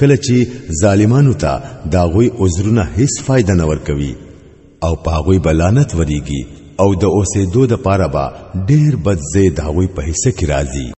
کله چې ظالمانو ته داغوی عذرونه هیڅ فائدہ نه ورکوي او پاغوی بلانت وریږي او د اوسېدو د پاره با ډېر بد زید هغوی په حصہ کې راځي